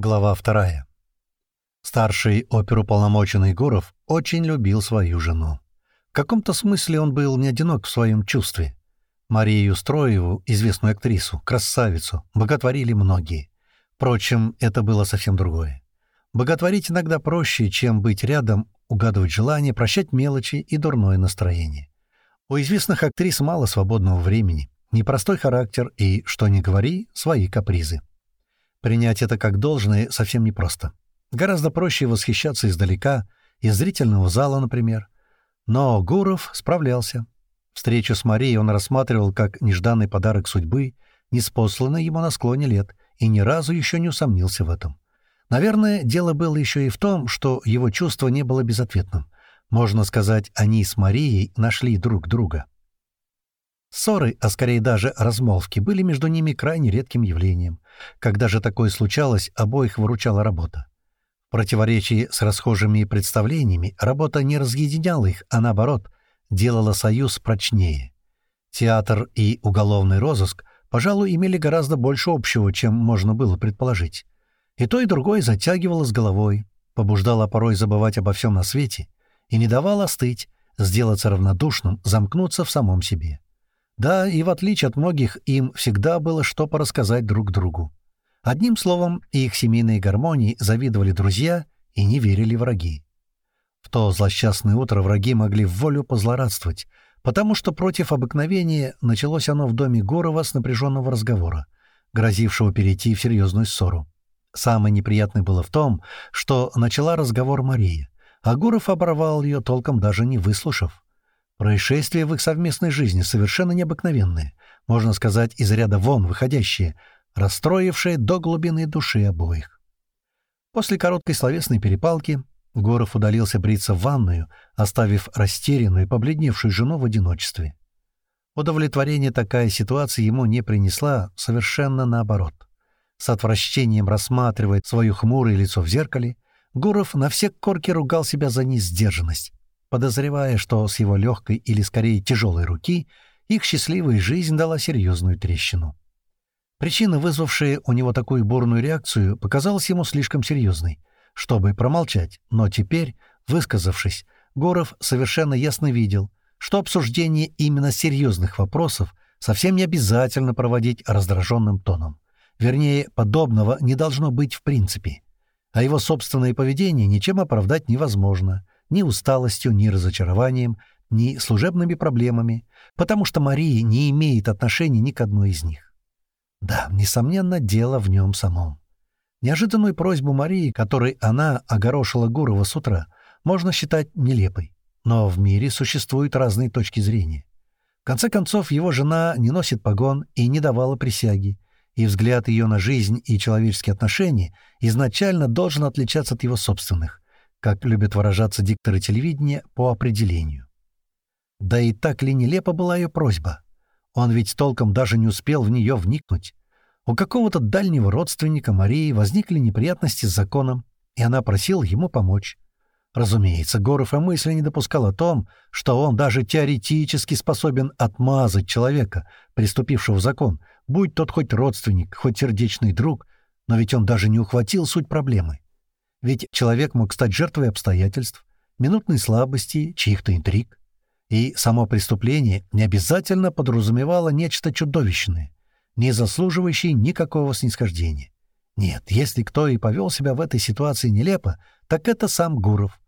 Глава вторая. Старший оперуполномоченный Гуров очень любил свою жену. В каком-то смысле он был не одинок в своем чувстве. Марию Строеву, известную актрису, красавицу, боготворили многие. Впрочем, это было совсем другое. Боготворить иногда проще, чем быть рядом, угадывать желания, прощать мелочи и дурное настроение. У известных актрис мало свободного времени, непростой характер и, что ни говори, свои капризы. Принять это как должное совсем непросто. Гораздо проще восхищаться издалека, из зрительного зала, например. Но Гуров справлялся. Встречу с Марией он рассматривал как нежданный подарок судьбы, неспосланный ему на склоне лет, и ни разу еще не усомнился в этом. Наверное, дело было еще и в том, что его чувство не было безответным. Можно сказать, они с Марией нашли друг друга. Ссоры, а скорее даже размолвки, были между ними крайне редким явлением. Когда же такое случалось, обоих выручала работа. В противоречии с расхожими представлениями, работа не разъединяла их, а наоборот, делала союз прочнее. Театр и уголовный розыск, пожалуй, имели гораздо больше общего, чем можно было предположить. И то, и другое затягивало с головой, побуждало порой забывать обо всем на свете и не давало остыть, сделаться равнодушным, замкнуться в самом себе. Да, и в отличие от многих, им всегда было что порассказать друг другу. Одним словом, их семейной гармонии завидовали друзья и не верили враги. В то злосчастное утро враги могли в волю позлорадствовать, потому что против обыкновения началось оно в доме Горова с напряженного разговора, грозившего перейти в серьезную ссору. Самое неприятное было в том, что начала разговор Мария, а Гуров оборвал ее, толком даже не выслушав. Происшествия в их совместной жизни совершенно необыкновенные, можно сказать, из ряда вон выходящие, расстроившие до глубины души обоих. После короткой словесной перепалки Горов удалился бриться в ванную, оставив растерянную и побледневшую жену в одиночестве. Удовлетворение такая ситуация ему не принесла, совершенно наоборот. С отвращением рассматривая свое хмурое лицо в зеркале, Гуров на все корки ругал себя за несдержанность, подозревая, что с его легкой или скорее тяжелой руки их счастливая жизнь дала серьезную трещину. Причина, вызвавшая у него такую бурную реакцию, показалась ему слишком серьезной, чтобы промолчать, но теперь, высказавшись, Горов совершенно ясно видел, что обсуждение именно серьезных вопросов совсем не обязательно проводить раздраженным тоном. Вернее, подобного не должно быть в принципе. А его собственное поведение ничем оправдать невозможно — ни усталостью, ни разочарованием, ни служебными проблемами, потому что Мария не имеет отношения ни к одной из них. Да, несомненно, дело в нем самом. Неожиданную просьбу Марии, которой она огорошила Гурова с утра, можно считать нелепой. Но в мире существуют разные точки зрения. В конце концов, его жена не носит погон и не давала присяги, и взгляд ее на жизнь и человеческие отношения изначально должен отличаться от его собственных, как любят выражаться дикторы телевидения, по определению. Да и так ли нелепа была ее просьба? Он ведь толком даже не успел в нее вникнуть. У какого-то дальнего родственника Марии возникли неприятности с законом, и она просила ему помочь. Разумеется, Горов и мысли не допускал о том, что он даже теоретически способен отмазать человека, приступившего закон, будь тот хоть родственник, хоть сердечный друг, но ведь он даже не ухватил суть проблемы. Ведь человек мог стать жертвой обстоятельств, минутной слабости, чьих-то интриг. И само преступление не обязательно подразумевало нечто чудовищное, не заслуживающее никакого снисхождения. Нет, если кто и повел себя в этой ситуации нелепо, так это сам Гуров.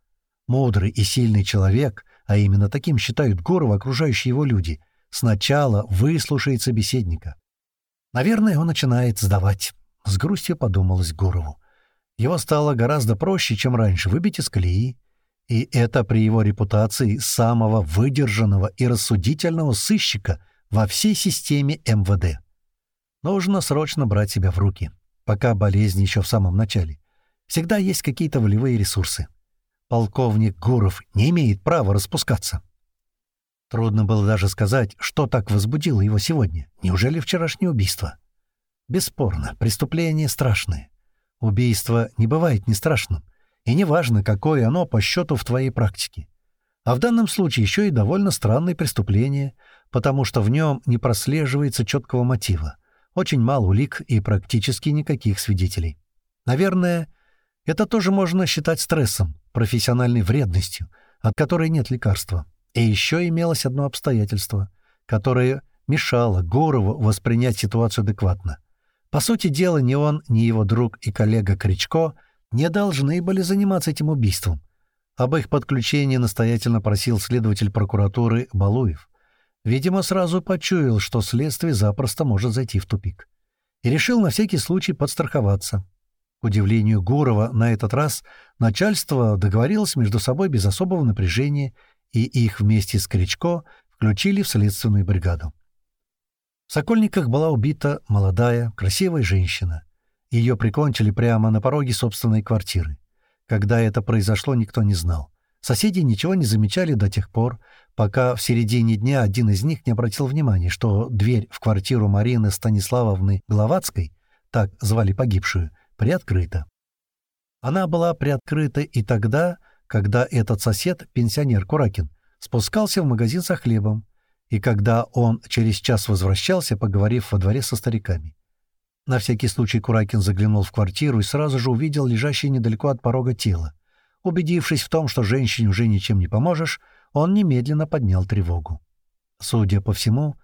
Мудрый и сильный человек, а именно таким считают Гурова окружающие его люди, сначала выслушает собеседника. Наверное, он начинает сдавать. С грустью подумалось Гурову. Его стало гораздо проще, чем раньше, выбить из колеи. И это при его репутации самого выдержанного и рассудительного сыщика во всей системе МВД. Нужно срочно брать себя в руки, пока болезнь еще в самом начале. Всегда есть какие-то волевые ресурсы. Полковник Гуров не имеет права распускаться. Трудно было даже сказать, что так возбудило его сегодня. Неужели вчерашнее убийство? Бесспорно, преступление страшное. Убийство не бывает не страшным, и неважно, какое оно по счету в твоей практике. А в данном случае еще и довольно странное преступление, потому что в нем не прослеживается четкого мотива, очень мало улик и практически никаких свидетелей. Наверное, это тоже можно считать стрессом, профессиональной вредностью, от которой нет лекарства. И еще имелось одно обстоятельство, которое мешало Гурову воспринять ситуацию адекватно. По сути дела, ни он, ни его друг и коллега Кричко не должны были заниматься этим убийством. Об их подключении настоятельно просил следователь прокуратуры Балуев. Видимо, сразу почуял, что следствие запросто может зайти в тупик. И решил на всякий случай подстраховаться. К удивлению Гурова, на этот раз начальство договорилось между собой без особого напряжения, и их вместе с Кричко включили в следственную бригаду. В Сокольниках была убита молодая, красивая женщина. Ее прикончили прямо на пороге собственной квартиры. Когда это произошло, никто не знал. Соседи ничего не замечали до тех пор, пока в середине дня один из них не обратил внимания, что дверь в квартиру Марины Станиславовны Гловацкой, так звали погибшую, приоткрыта. Она была приоткрыта и тогда, когда этот сосед, пенсионер Куракин, спускался в магазин за хлебом, и когда он через час возвращался, поговорив во дворе со стариками. На всякий случай Куракин заглянул в квартиру и сразу же увидел лежащее недалеко от порога тело. Убедившись в том, что женщине уже ничем не поможешь, он немедленно поднял тревогу. Судя по всему,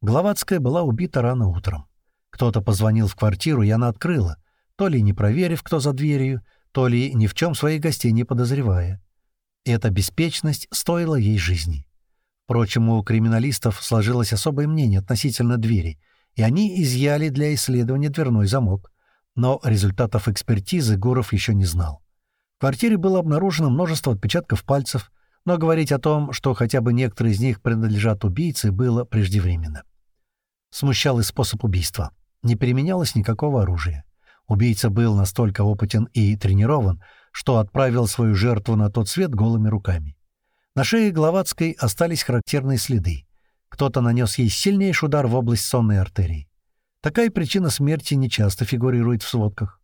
Гловацкая была убита рано утром. Кто-то позвонил в квартиру, и она открыла, то ли не проверив, кто за дверью, то ли ни в чем своих гостей не подозревая. Эта беспечность стоила ей жизни. Впрочем, у криминалистов сложилось особое мнение относительно двери — и они изъяли для исследования дверной замок. Но результатов экспертизы Гуров еще не знал. В квартире было обнаружено множество отпечатков пальцев, но говорить о том, что хотя бы некоторые из них принадлежат убийце, было преждевременно. Смущал и способ убийства. Не применялось никакого оружия. Убийца был настолько опытен и тренирован, что отправил свою жертву на тот свет голыми руками. На шее Гловацкой остались характерные следы. Кто-то нанес ей сильнейший удар в область сонной артерии. Такая причина смерти нечасто фигурирует в сводках.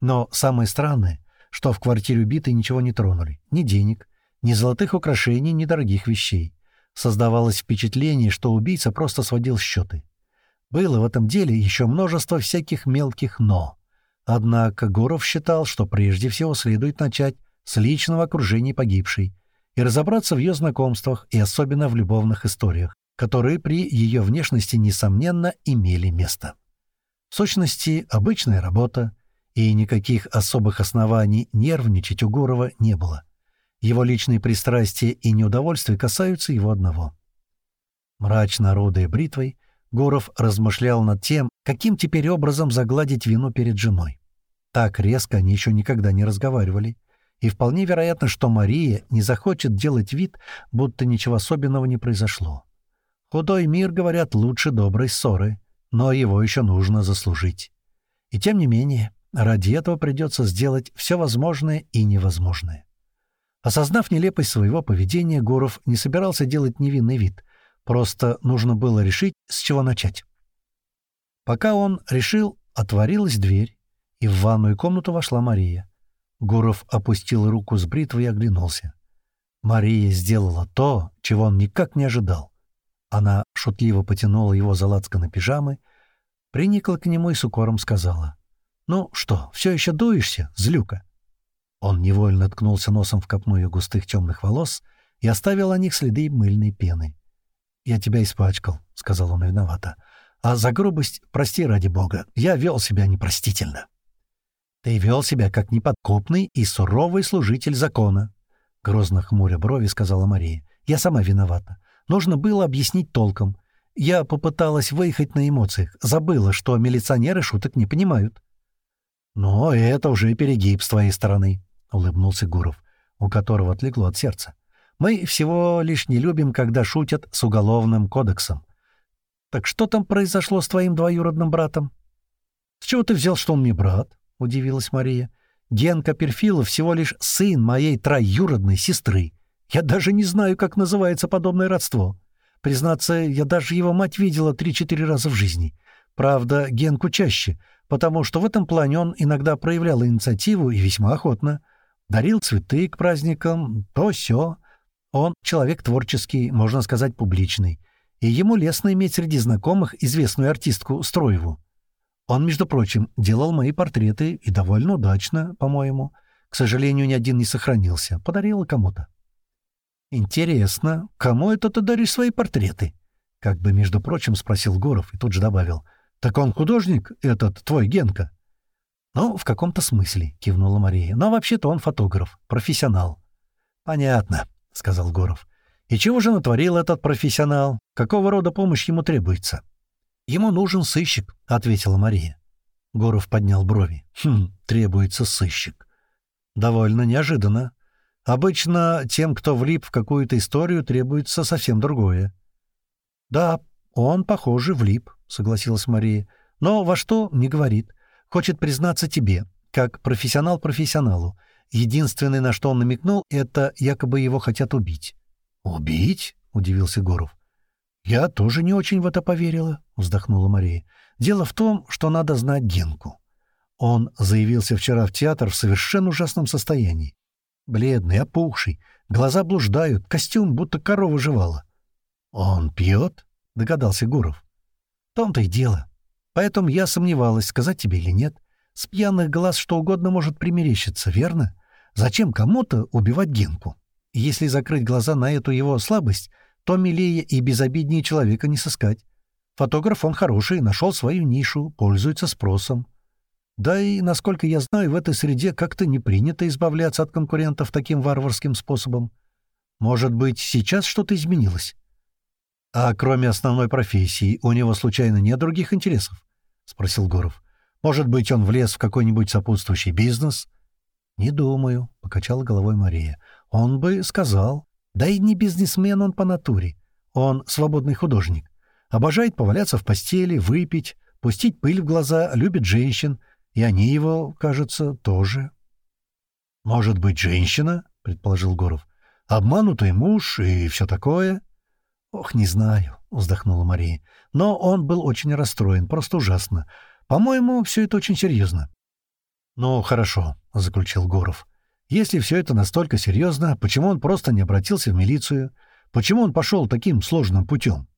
Но самое странное, что в квартире убитой ничего не тронули. Ни денег, ни золотых украшений, ни дорогих вещей. Создавалось впечатление, что убийца просто сводил счеты. Было в этом деле еще множество всяких мелких «но». Однако Гуров считал, что прежде всего следует начать с личного окружения погибшей и разобраться в ее знакомствах и особенно в любовных историях которые при ее внешности, несомненно, имели место. В сущности, обычная работа, и никаких особых оснований нервничать у Гурова не было. Его личные пристрастия и неудовольствия касаются его одного. Мрачно орудуя бритвой, Гуров размышлял над тем, каким теперь образом загладить вину перед женой. Так резко они еще никогда не разговаривали, и вполне вероятно, что Мария не захочет делать вид, будто ничего особенного не произошло. Худой мир, говорят, лучше доброй ссоры, но его еще нужно заслужить. И тем не менее, ради этого придется сделать все возможное и невозможное. Осознав нелепость своего поведения, Гуров не собирался делать невинный вид, просто нужно было решить, с чего начать. Пока он решил, отворилась дверь, и в ванную комнату вошла Мария. Гуров опустил руку с бритвой и оглянулся. Мария сделала то, чего он никак не ожидал. Она шутливо потянула его за лацканы пижамы, приникла к нему и с укором сказала. «Ну что, все еще дуешься, злюка?» Он невольно ткнулся носом в копну ее густых темных волос и оставил о них следы мыльной пены. «Я тебя испачкал», — сказал он виновато. «А за грубость, прости ради бога, я вел себя непростительно». «Ты вел себя как неподкупный и суровый служитель закона», — грозно хмуря брови сказала Мария. «Я сама виновата. Нужно было объяснить толком. Я попыталась выехать на эмоциях, забыла, что милиционеры шуток не понимают. «Но это уже перегиб с твоей стороны», — улыбнулся Гуров, у которого отлегло от сердца. «Мы всего лишь не любим, когда шутят с уголовным кодексом. Так что там произошло с твоим двоюродным братом?» «С чего ты взял, что он мне брат?» — удивилась Мария. «Генка Перфилов всего лишь сын моей троюродной сестры. Я даже не знаю, как называется подобное родство. Признаться, я даже его мать видела три-четыре раза в жизни. Правда, Генку чаще, потому что в этом плане он иногда проявлял инициативу и весьма охотно. Дарил цветы к праздникам, то все. Он человек творческий, можно сказать, публичный. И ему лестно иметь среди знакомых известную артистку Строеву. Он, между прочим, делал мои портреты и довольно удачно, по-моему. К сожалению, ни один не сохранился. Подарила кому-то. «Интересно, кому это ты даришь свои портреты?» Как бы, между прочим, спросил Горов и тут же добавил. «Так он художник, этот твой Генка?» «Ну, в каком-то смысле», — кивнула Мария. «Но вообще-то он фотограф, профессионал». «Понятно», — сказал Горов. «И чего же натворил этот профессионал? Какого рода помощь ему требуется?» «Ему нужен сыщик», — ответила Мария. Горов поднял брови. «Хм, требуется сыщик». «Довольно неожиданно. Обычно тем, кто влип в какую-то историю, требуется совсем другое». «Да, он, похоже, влип», — согласилась Мария. «Но во что — не говорит. Хочет признаться тебе, как профессионал профессионалу. Единственное, на что он намекнул, это якобы его хотят убить». «Убить?» — удивился Горов. «Я тоже не очень в это поверила», — вздохнула Мария. «Дело в том, что надо знать Генку. Он заявился вчера в театр в совершенно ужасном состоянии. Бледный, опухший, глаза блуждают, костюм будто корова жевала». «Он пьет?» — догадался Гуров. «В том-то и дело. Поэтому я сомневалась, сказать тебе или нет. С пьяных глаз что угодно может примерещиться, верно? Зачем кому-то убивать Генку? Если закрыть глаза на эту его слабость, то милее и безобиднее человека не сыскать. Фотограф он хороший, нашел свою нишу, пользуется спросом. Да и, насколько я знаю, в этой среде как-то не принято избавляться от конкурентов таким варварским способом. Может быть, сейчас что-то изменилось? «А кроме основной профессии, у него случайно нет других интересов?» — спросил Горов. «Может быть, он влез в какой-нибудь сопутствующий бизнес?» «Не думаю», — покачала головой Мария. «Он бы сказал. Да и не бизнесмен он по натуре. Он свободный художник. Обожает поваляться в постели, выпить, пустить пыль в глаза, любит женщин. И они его, кажется, тоже». «Может быть, женщина?» — предположил Горов. «Обманутый муж и все такое?» «Ох, не знаю», — вздохнула Мария. «Но он был очень расстроен, просто ужасно. По-моему, все это очень серьезно». «Ну, хорошо», — заключил Гуров. «Если все это настолько серьезно, почему он просто не обратился в милицию? Почему он пошел таким сложным путем?»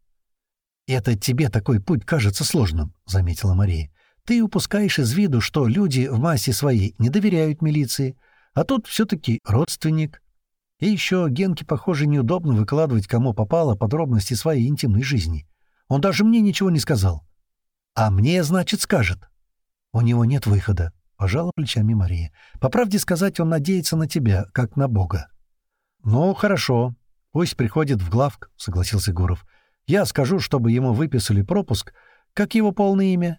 «Это тебе такой путь кажется сложным», — заметила Мария. «Ты упускаешь из виду, что люди в массе своей не доверяют милиции, а тут все-таки родственник, и еще Генке, похоже, неудобно выкладывать кому попало подробности своей интимной жизни. Он даже мне ничего не сказал. А мне, значит, скажет. У него нет выхода, — пожала плечами Мария. По правде сказать, он надеется на тебя, как на Бога. Ну, хорошо. Пусть приходит в главк, — согласился Гуров. Я скажу, чтобы ему выписали пропуск. Как его полное имя?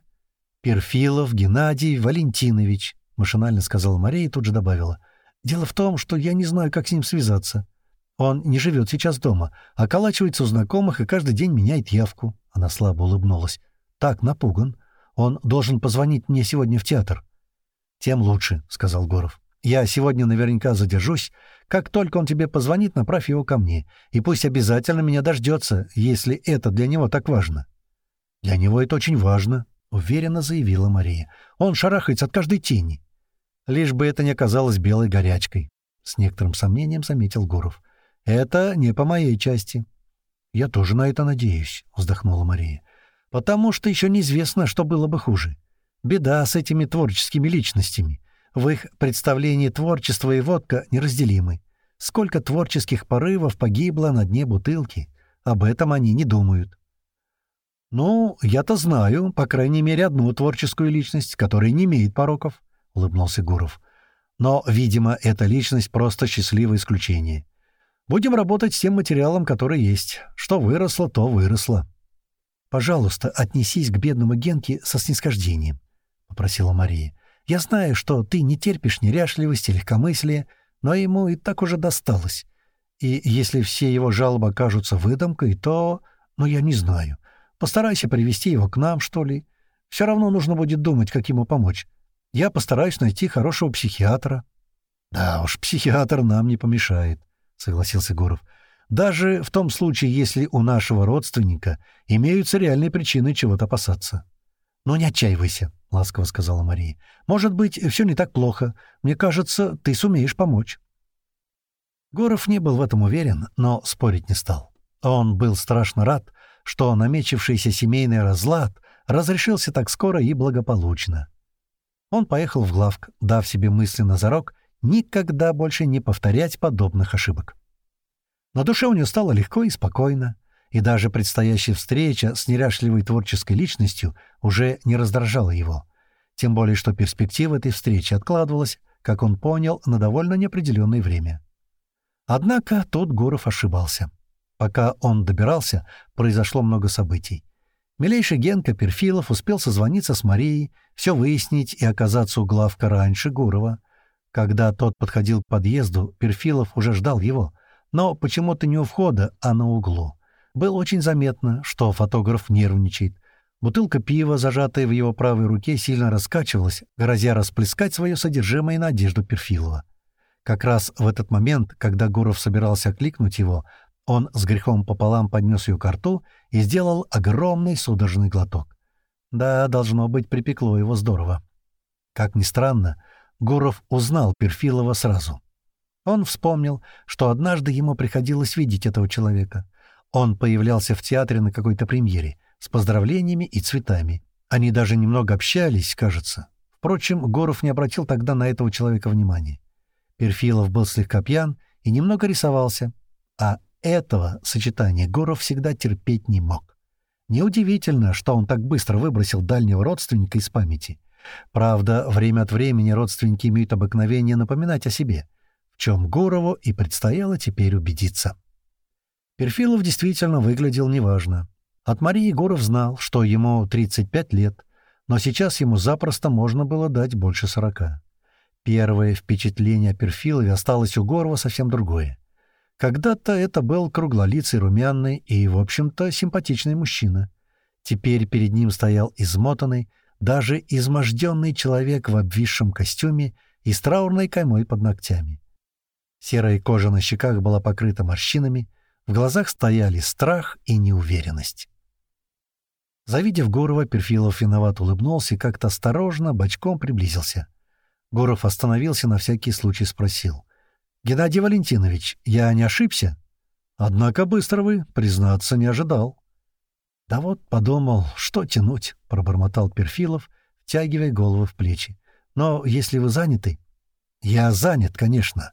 Перфилов Геннадий Валентинович, — машинально сказала Мария и тут же добавила — Дело в том, что я не знаю, как с ним связаться. Он не живет сейчас дома, околачивается у знакомых и каждый день меняет явку». Она слабо улыбнулась. «Так, напуган. Он должен позвонить мне сегодня в театр». «Тем лучше», — сказал Горов. «Я сегодня наверняка задержусь. Как только он тебе позвонит, направь его ко мне. И пусть обязательно меня дождется, если это для него так важно». «Для него это очень важно», — уверенно заявила Мария. «Он шарахается от каждой тени лишь бы это не оказалось белой горячкой», — с некоторым сомнением заметил Гуров. «Это не по моей части». «Я тоже на это надеюсь», — вздохнула Мария. «Потому что еще неизвестно, что было бы хуже. Беда с этими творческими личностями. В их представлении творчество и водка неразделимы. Сколько творческих порывов погибло на дне бутылки. Об этом они не думают». «Ну, я-то знаю, по крайней мере, одну творческую личность, которая не имеет пороков», — улыбнулся Гуров. «Но, видимо, эта личность просто счастливое исключение. Будем работать с тем материалом, который есть. Что выросло, то выросло». «Пожалуйста, отнесись к бедному Генке со снисхождением», — попросила Мария. «Я знаю, что ты не терпишь неряшливости, легкомыслия, но ему и так уже досталось. И если все его жалобы окажутся выдумкой, то... Ну, я не знаю. Постарайся привести его к нам, что ли. Все равно нужно будет думать, как ему помочь. Я постараюсь найти хорошего психиатра». «Да уж, психиатр нам не помешает», — согласился Гуров. «Даже в том случае, если у нашего родственника имеются реальные причины чего-то опасаться». «Но не отчаивайся», — ласково сказала Мария. «Может быть, все не так плохо. Мне кажется, ты сумеешь помочь». Гуров не был в этом уверен, но спорить не стал. Он был страшно рад, что намечившийся семейный разлад разрешился так скоро и благополучно. Он поехал в главк, дав себе мысленно зарок никогда больше не повторять подобных ошибок. На душе у него стало легко и спокойно, и даже предстоящая встреча с неряшливой творческой личностью уже не раздражала его, тем более что перспектива этой встречи откладывалась, как он понял, на довольно неопределенное время. Однако тут Гуров ошибался. Пока он добирался, произошло много событий. Милейший Генка Перфилов успел созвониться с Марией, все выяснить и оказаться у главка раньше Гурова. Когда тот подходил к подъезду, Перфилов уже ждал его, но почему-то не у входа, а на углу. Было очень заметно, что фотограф нервничает. Бутылка пива, зажатая в его правой руке, сильно раскачивалась, грозя расплескать свое содержимое на одежду Перфилова. Как раз в этот момент, когда Гуров собирался окликнуть его, он с грехом пополам поднес ее к рту и сделал огромный судорожный глоток. Да, должно быть, припекло его здорово. Как ни странно, Гуров узнал Перфилова сразу. Он вспомнил, что однажды ему приходилось видеть этого человека. Он появлялся в театре на какой-то премьере с поздравлениями и цветами. Они даже немного общались, кажется. Впрочем, Гуров не обратил тогда на этого человека внимания. Перфилов был слегка пьян и немного рисовался, а этого сочетания Гуров всегда терпеть не мог. Неудивительно, что он так быстро выбросил дальнего родственника из памяти. Правда, время от времени родственники имеют обыкновение напоминать о себе, в чем Гурову и предстояло теперь убедиться. Перфилов действительно выглядел неважно. От Марии Гуров знал, что ему 35 лет, но сейчас ему запросто можно было дать больше 40. Первое впечатление о Перфилове осталось у Горова совсем другое. Когда-то это был круглолицый, румяный и, в общем-то, симпатичный мужчина. Теперь перед ним стоял измотанный, даже изможденный человек в обвисшем костюме и с траурной каймой под ногтями. Серая кожа на щеках была покрыта морщинами, в глазах стояли страх и неуверенность. Завидев Гурова, Перфилов виноват улыбнулся и как-то осторожно, бочком приблизился. Гуров остановился на всякий случай спросил. «Геннадий Валентинович, я не ошибся?» «Однако быстро вы, признаться, не ожидал». «Да вот, подумал, что тянуть», — пробормотал Перфилов, втягивая голову в плечи. «Но если вы заняты...» «Я занят, конечно.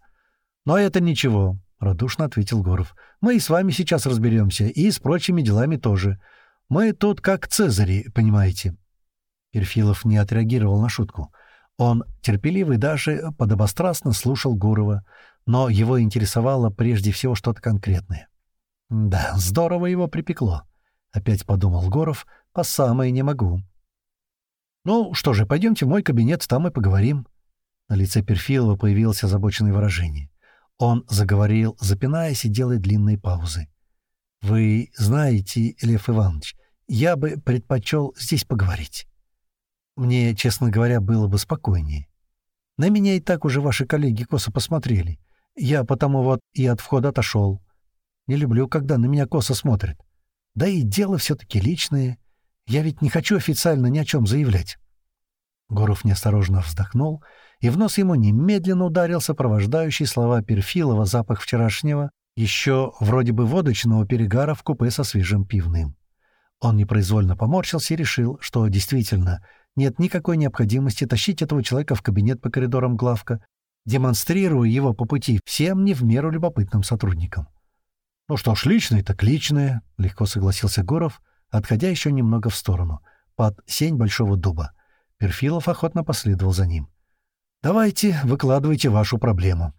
Но это ничего», — радушно ответил Горов. «Мы и с вами сейчас разберемся, и с прочими делами тоже. Мы тут как Цезари, понимаете». Перфилов не отреагировал на шутку. Он терпеливый даже подобострастно слушал Гурова, но его интересовало прежде всего что-то конкретное. «Да, здорово его припекло», — опять подумал Гуров, — «по самое не могу». «Ну что же, пойдемте в мой кабинет, там и поговорим». На лице Перфилова появилось озабоченное выражение. Он заговорил, запинаясь и делая длинные паузы. «Вы знаете, Лев Иванович, я бы предпочел здесь поговорить. Мне, честно говоря, было бы спокойнее. На меня и так уже ваши коллеги косо посмотрели. Я потому вот и от входа отошел. Не люблю, когда на меня косо смотрят. Да и дело все-таки личное. Я ведь не хочу официально ни о чем заявлять». Горов неосторожно вздохнул, и в нос ему немедленно ударил сопровождающий слова Перфилова запах вчерашнего, еще вроде бы водочного перегара в купе со свежим пивным. Он непроизвольно поморщился и решил, что действительно нет никакой необходимости тащить этого человека в кабинет по коридорам главка, демонстрируя его по пути всем не в меру любопытным сотрудникам. «Ну что ж, личное так личное», — легко согласился Горов, отходя еще немного в сторону, под сень большого дуба. Перфилов охотно последовал за ним. «Давайте, выкладывайте вашу проблему».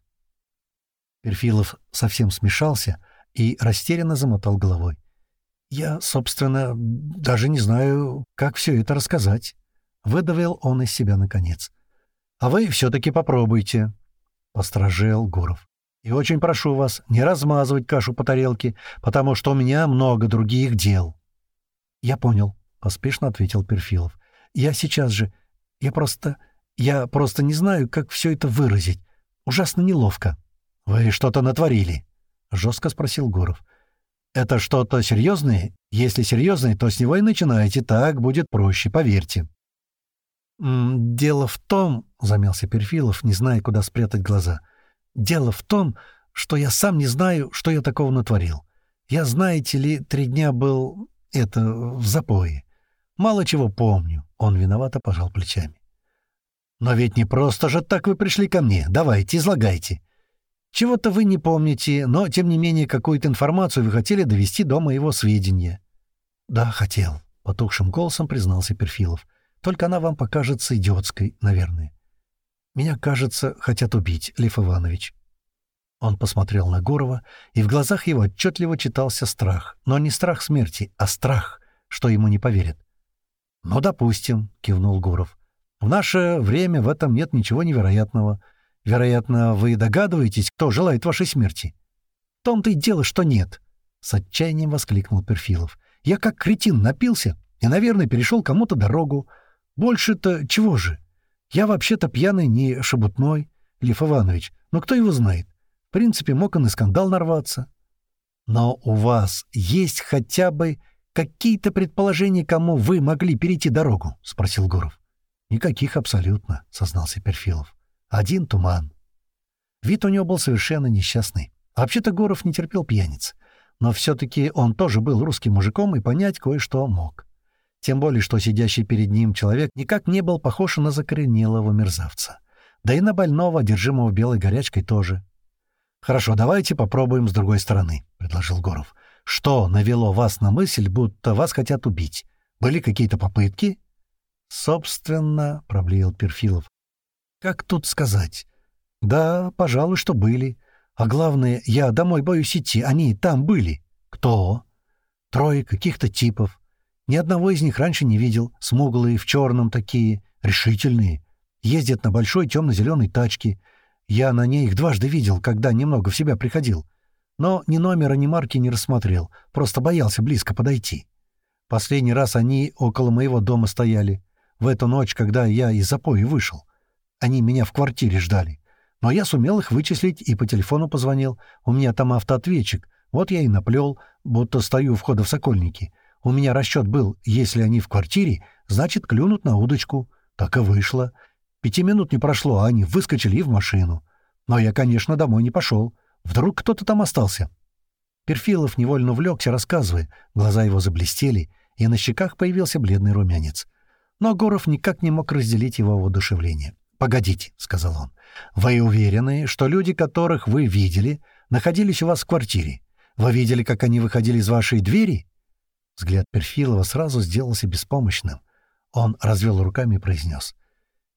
Перфилов совсем смешался и растерянно замотал головой. «Я, собственно, даже не знаю, как все это рассказать». Выдавил он из себя наконец. «А вы все-таки попробуйте», — постражел Гуров. «И очень прошу вас не размазывать кашу по тарелке, потому что у меня много других дел». «Я понял», — поспешно ответил Перфилов. «Я сейчас же... Я просто... Я просто не знаю, как все это выразить. Ужасно неловко». «Вы что-то натворили?» — жестко спросил Гуров. «Это что-то серьезное? Если серьезное, то с него и начинаете. Так будет проще, поверьте». «Дело в том...» — замялся Перфилов, не зная, куда спрятать глаза. «Дело в том, что я сам не знаю, что я такого натворил. Я, знаете ли, три дня был... это... в запое. Мало чего помню. Он виновато пожал плечами. Но ведь не просто же так вы пришли ко мне. Давайте, излагайте. Чего-то вы не помните, но, тем не менее, какую-то информацию вы хотели довести до моего сведения. Да, хотел, — потухшим голосом признался Перфилов. Только она вам покажется идиотской, наверное. Меня, кажется, хотят убить, Лев Иванович. Он посмотрел на Гурова, и в глазах его отчетливо читался страх. Но не страх смерти, а страх, что ему не поверят. «Ну, допустим», — кивнул Гуров. «В наше время в этом нет ничего невероятного. Вероятно, вы догадываетесь, кто желает вашей смерти?» «В том-то и дело, что нет», — с отчаянием воскликнул Перфилов. «Я как кретин напился и, наверное, перешел кому-то дорогу. Больше-то чего же? Я вообще-то пьяный не шебутной, Лев Иванович, но кто его знает? В принципе, мог он и скандал нарваться. Но у вас есть хотя бы какие-то предположения, кому вы могли перейти дорогу?» — спросил Гуров. «Никаких абсолютно», — сознался Перфилов. «Один туман». Вид у него был совершенно несчастный. Вообще-то Гуров не терпел пьяниц. Но все-таки он тоже был русским мужиком и понять кое-что мог. Тем более, что сидящий перед ним человек никак не был похож на закоренелого мерзавца. Да и на больного, одержимого белой горячкой, тоже. «Хорошо, давайте попробуем с другой стороны», — предложил Горов. «Что навело вас на мысль, будто вас хотят убить? Были какие-то попытки?» «Собственно», — проблеял Перфилов. «Как тут сказать?» «Да, пожалуй, что были. А главное, я домой боюсь идти, они там были». «Кто?» «Трое каких-то типов. Ни одного из них раньше не видел. Смуглые, в черном такие, решительные. Ездят на большой темно-зеленой тачке. Я на ней их дважды видел, когда немного в себя приходил. Но ни номера, ни марки не рассмотрел, просто боялся близко подойти. Последний раз они около моего дома стояли. В эту ночь, когда я из запоя вышел. Они меня в квартире ждали. Но я сумел их вычислить и по телефону позвонил. У меня там автоответчик. Вот я и наплел, будто стою у входа в Сокольники. У меня расчет был, если они в квартире, значит, клюнут на удочку. Так и вышло. Пяти минут не прошло, а они выскочили в машину. Но я, конечно, домой не пошел. Вдруг кто-то там остался. Перфилов невольно увлекся, рассказывая. Глаза его заблестели, и на щеках появился бледный румянец. Но Горов никак не мог разделить его воодушевление. «Погодите», — сказал он. «Вы уверены, что люди, которых вы видели, находились у вас в квартире? Вы видели, как они выходили из вашей двери?» Взгляд Перфилова сразу сделался беспомощным. Он развел руками и произнес.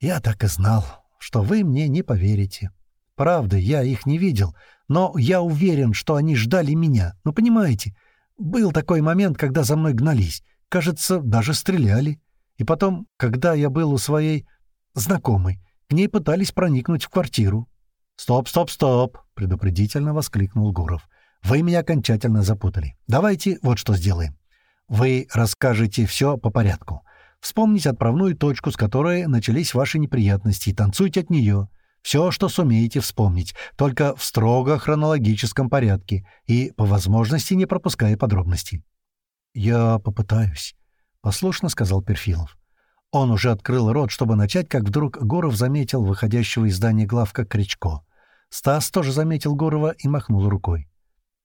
«Я так и знал, что вы мне не поверите. Правда, я их не видел, но я уверен, что они ждали меня. Ну, понимаете, был такой момент, когда за мной гнались. Кажется, даже стреляли. И потом, когда я был у своей знакомой, к ней пытались проникнуть в квартиру. «Стоп, стоп, стоп!» — предупредительно воскликнул Гуров. «Вы меня окончательно запутали. Давайте вот что сделаем. Вы расскажете все по порядку. Вспомните отправную точку, с которой начались ваши неприятности, и танцуйте от нее. Все, что сумеете вспомнить, только в строго хронологическом порядке и, по возможности, не пропуская подробностей. «Я попытаюсь», — послушно сказал Перфилов. Он уже открыл рот, чтобы начать, как вдруг Горов заметил выходящего из здания главка Кричко. Стас тоже заметил Горова и махнул рукой.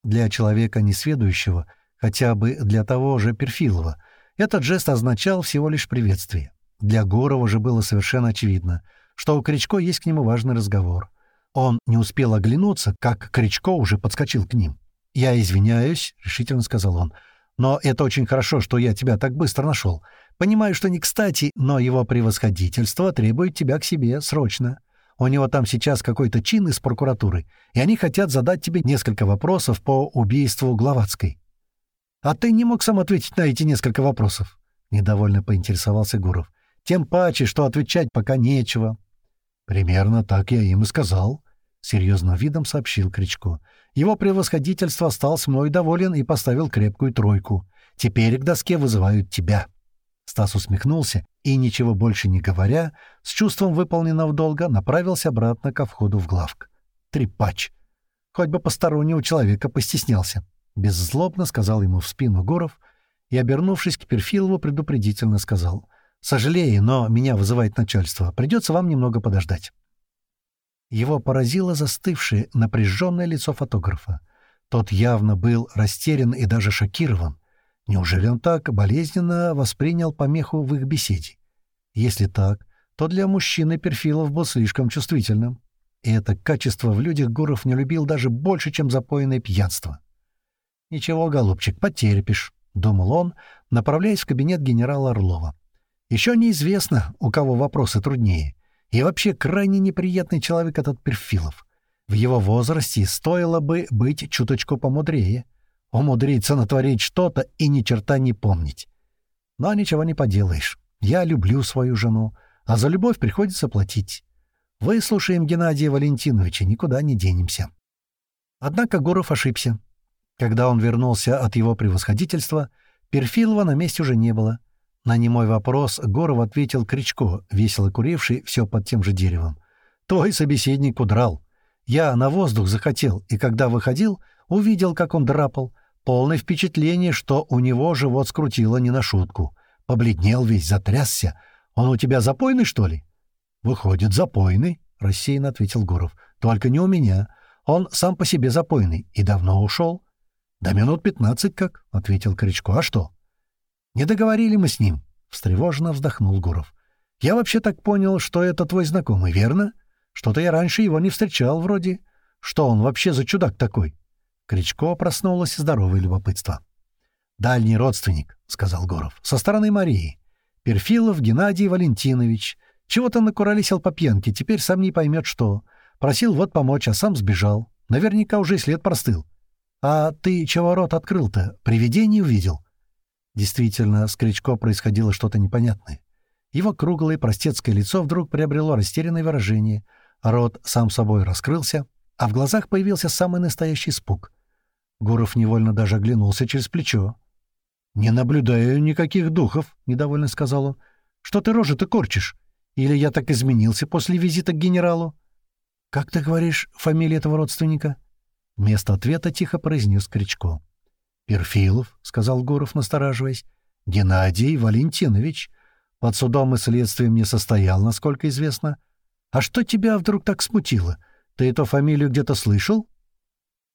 Для человека несведущего, хотя бы для того же Перфилова — этот жест означал всего лишь приветствие. Для Горова же было совершенно очевидно, что у Кричко есть к нему важный разговор. Он не успел оглянуться, как Кричко уже подскочил к ним. «Я извиняюсь», — решительно сказал он, — «но это очень хорошо, что я тебя так быстро нашел. Понимаю, что не кстати, но его превосходительство требует тебя к себе срочно. У него там сейчас какой-то чин из прокуратуры, и они хотят задать тебе несколько вопросов по убийству Гловацкой. «А ты не мог сам ответить на эти несколько вопросов?» — недовольно поинтересовался Гуров. «Тем паче, что отвечать пока нечего». «Примерно так я им и сказал», — серьезным видом сообщил Кричко. «Его превосходительство остался мной доволен и поставил крепкую тройку. Теперь к доске вызывают тебя». Стас усмехнулся и, ничего больше не говоря, с чувством выполненного долга направился обратно ко входу в главк. Трепач! Хоть бы постороннего человека постеснялся. Беззлобно сказал ему в спину Горов и, обернувшись к Перфилову, предупредительно сказал. «Сожалею, но меня вызывает начальство. Придется вам немного подождать». Его поразило застывшее, напряженное лицо фотографа. Тот явно был растерян и даже шокирован. Неужели он так болезненно воспринял помеху в их беседе? Если так, то для мужчины Перфилов был слишком чувствительным. И это качество в людях Гуров не любил даже больше, чем запойное пьянство. «Ничего, голубчик, потерпишь», — думал он, направляясь в кабинет генерала Орлова. «Еще неизвестно, у кого вопросы труднее. И вообще крайне неприятный человек этот Перфилов. В его возрасте стоило бы быть чуточку помудрее, умудриться натворить что-то и ни черта не помнить. Но ничего не поделаешь. Я люблю свою жену, а за любовь приходится платить. Выслушаем Геннадия Валентиновича, никуда не денемся. Однако Гуров ошибся. Когда он вернулся от его превосходительства, Перфилова на месте уже не было. На немой вопрос Горов ответил Кричко, весело куривший все под тем же деревом. «Твой собеседник удрал. Я на воздух захотел, и когда выходил, увидел, как он драпал. Полное впечатление, что у него живот скрутило не на шутку. Побледнел весь, затрясся. Он у тебя запойный, что ли?» «Выходит, запойный», — рассеянно ответил Гуров. «Только не у меня. Он сам по себе запойный и давно ушел». «Да минут пятнадцать как», — ответил Кричко. «А что?» «Не договорили мы с ним», — встревоженно вздохнул Гуров. «Я вообще так понял, что это твой знакомый, верно? Что-то я раньше его не встречал вроде. Что он вообще за чудак такой?» Кричко проснулось здоровое любопытство. «Дальний родственник», — сказал Гуров, — «со стороны Марии. Перфилов Геннадий Валентинович, чего-то накуролесил по пьянке, теперь сам не поймет что. Просил вот помочь, а сам сбежал. Наверняка уже след простыл. А ты чего рот открыл-то? Привидение увидел?» Действительно, с Кричко происходило что-то непонятное. Его круглое простецкое лицо вдруг приобрело растерянное выражение, рот сам собой раскрылся, а в глазах появился самый настоящий испуг. Гуров невольно даже оглянулся через плечо. «Не наблюдаю никаких духов», — недовольно сказал он. «Что ты рожи-то корчишь? Или я так изменился после визита к генералу? «Как ты говоришь фамилия этого родственника?» Вместо ответа тихо произнес Кричко. «Перфилов», — сказал Гуров, настораживаясь. «Геннадий Валентинович. Под судом и следствием не состоял, насколько известно. А что тебя вдруг так смутило? Ты эту фамилию где-то слышал?»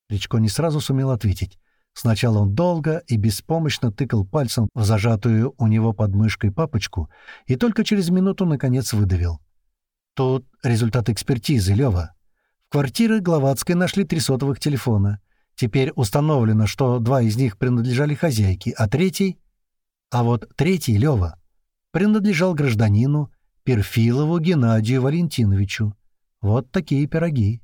Кричко не сразу сумел ответить. Сначала он долго и беспомощно тыкал пальцем в зажатую у него под мышкой папочку и только через минуту, наконец, выдавил. «Тут результат экспертизы, Лёва. В квартире Гловацкой нашли три сотовых телефона. Теперь установлено, что два из них принадлежали хозяйке, а третий... А вот третий, Лёва, принадлежал гражданину Перфилову Геннадию Валентиновичу. Вот такие пироги».